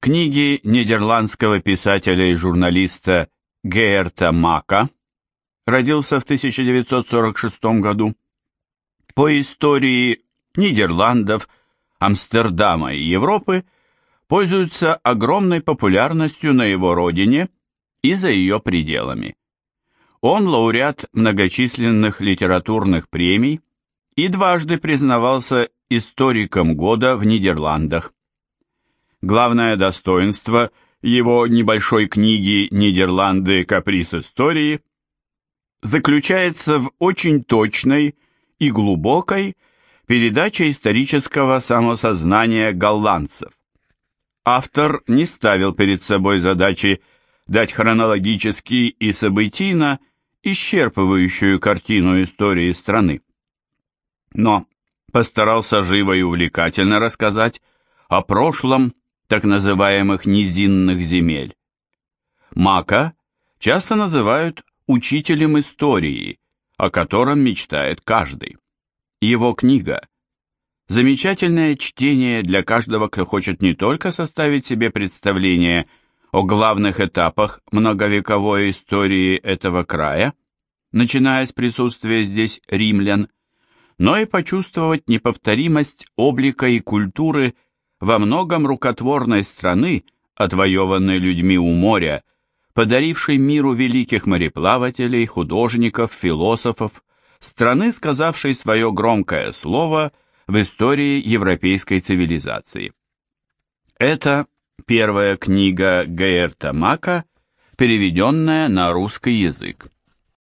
Книги нидерландского писателя и журналиста Геерта Мака, родился в 1946 году, по истории Нидерландов, Амстердама и Европы пользуются огромной популярностью на его родине и за ее пределами. Он лауреат многочисленных литературных премий и дважды признавался историком года в Нидерландах. Главное достоинство его небольшой книги «Нидерланды. Каприз истории» заключается в очень точной и глубокой передаче исторического самосознания голландцев. Автор не ставил перед собой задачи дать хронологически и событийно исчерпывающую картину истории страны. Но постарался живо и увлекательно рассказать о прошлом так называемых низинных земель. Мака часто называют учителем истории, о котором мечтает каждый. Его книга – замечательное чтение для каждого, кто хочет не только составить себе представление о главных этапах многовековой истории этого края, начиная с присутствия здесь римлян, но и почувствовать неповторимость облика и культуры во многом рукотворной страны, отвоеванной людьми у моря, подарившей миру великих мореплавателей, художников, философов, страны, сказавшей свое громкое слово в истории европейской цивилизации. Это первая книга Гейерта Мака, переведенная на русский язык.